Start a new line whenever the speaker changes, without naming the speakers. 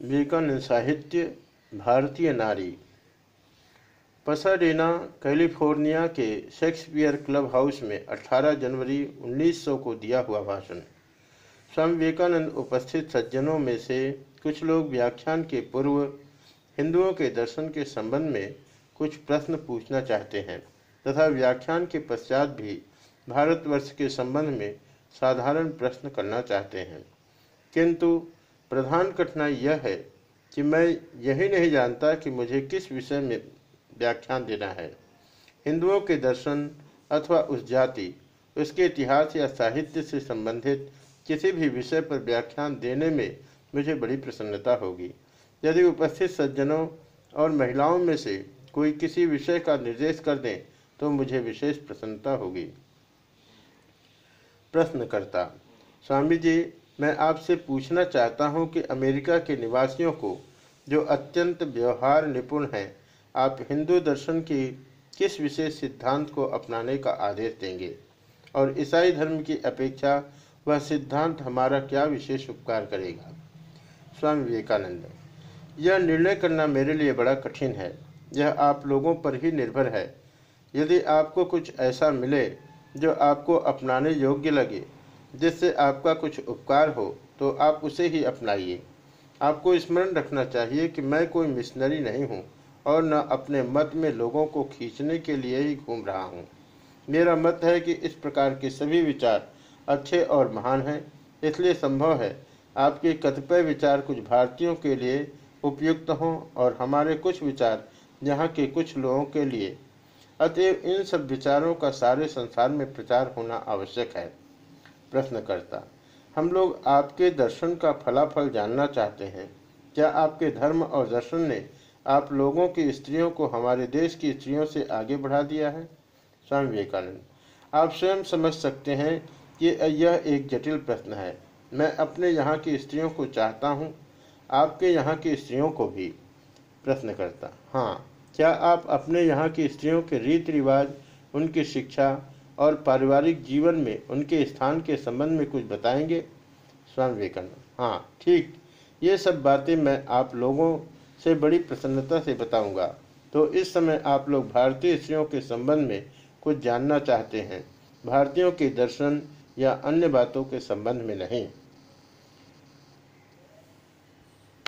विवेकानंद साहित्य भारतीय नारी। पसाडेना कैलिफ़ोर्निया के शेक्सपियर क्लब हाउस में 18 जनवरी 1900 को दिया हुआ भाषण। स्वामी विवेकानंद उपस्थित सज्जनों में से कुछ लोग व्याख्यान के पूर्व हिंदुओं के दर्शन के संबंध में कुछ प्रश्न पूछना चाहते हैं तथा व्याख्यान के पश्चात भी भारतवर्ष के संबंध में साधारण प्रश्न करना चाहते हैं। किंतु प्रधान कठिनाई यह है कि मैं यही नहीं जानता कि मुझे किस विषय में व्याख्यान देना है। हिंदुओं के दर्शन अथवा उस जाति, उसके इतिहास या साहित्य से संबंधित किसी भी विषय पर व्याख्यान देने में मुझे बड़ी प्रसन्नता होगी। यदि उपस्थित सज्जनों और महिलाओं में से कोई किसी विषय का निर्देश कर दें तो मुझे विशेष प्रसन्नता होगी। प्रश्नकर्ता, स्वामी जी मैं आपसे पूछना चाहता हूँ कि अमेरिका के निवासियों को, जो अत्यंत व्यवहार निपुण हैं, आप हिंदू दर्शन की किस विशेष सिद्धांत को अपनाने का आदेश देंगे? और ईसाई धर्म की अपेक्षा, वह सिद्धांत हमारा क्या विशेष उपकार करेगा? स्वामी विवेकानंद, यह निर्णय करना मेरे लिए बड़ा कठिन है। यह आप लोगों पर ही निर्भर है। यदि आपको कुछ ऐसा मिले, जो आपको अपनाने योग्य लगे जिससे आपका कुछ उपकार हो तो आप उसे ही अपनाइए। आपको स्मरण रखना चाहिए कि मैं कोई मिशनरी नहीं हूँ और न अपने मत में लोगों को खींचने के लिए ही घूम रहा हूँ। मेरा मत है कि इस प्रकार के सभी विचार अच्छे और महान हैं, इसलिए संभव है आपके कतिपय विचार कुछ भारतीयों के लिए उपयुक्त हों और हमारे कुछ विचार यहाँ के कुछ लोगों के लिए। अतएव इन सब विचारों का सारे संसार में प्रचार होना आवश्यक है। प्रश्नकर्ता हम लोग आपके दर्शन का फलाफल जानना चाहते हैं। क्या आपके धर्म और दर्शन ने आप लोगों की स्त्रियों को हमारे देश की स्त्रियों से आगे बढ़ा दिया है? स्वामी विवेकानंद, आप स्वयं समझ सकते हैं कि यह एक जटिल प्रश्न है। मैं अपने यहाँ की स्त्रियों को चाहता हूँ, आपके यहाँ की स्त्रियों को भी। प्रश्न करता हाँ क्या आप अपने यहाँ की स्त्रियों के रीति रिवाज उनकी शिक्षा और पारिवारिक जीवन में उनके स्थान के संबंध में कुछ बताएँगे? स्वामी विवेकानंद। हाँ ठीक। ये सब बातें मैं आप लोगों से बड़ी प्रसन्नता से बताऊँगा। तो इस समय आप लोग भारतीय स्त्रियों के संबंध में कुछ जानना चाहते हैं। भारतीयों के दर्शन या अन्य बातों के संबंध में नहीं।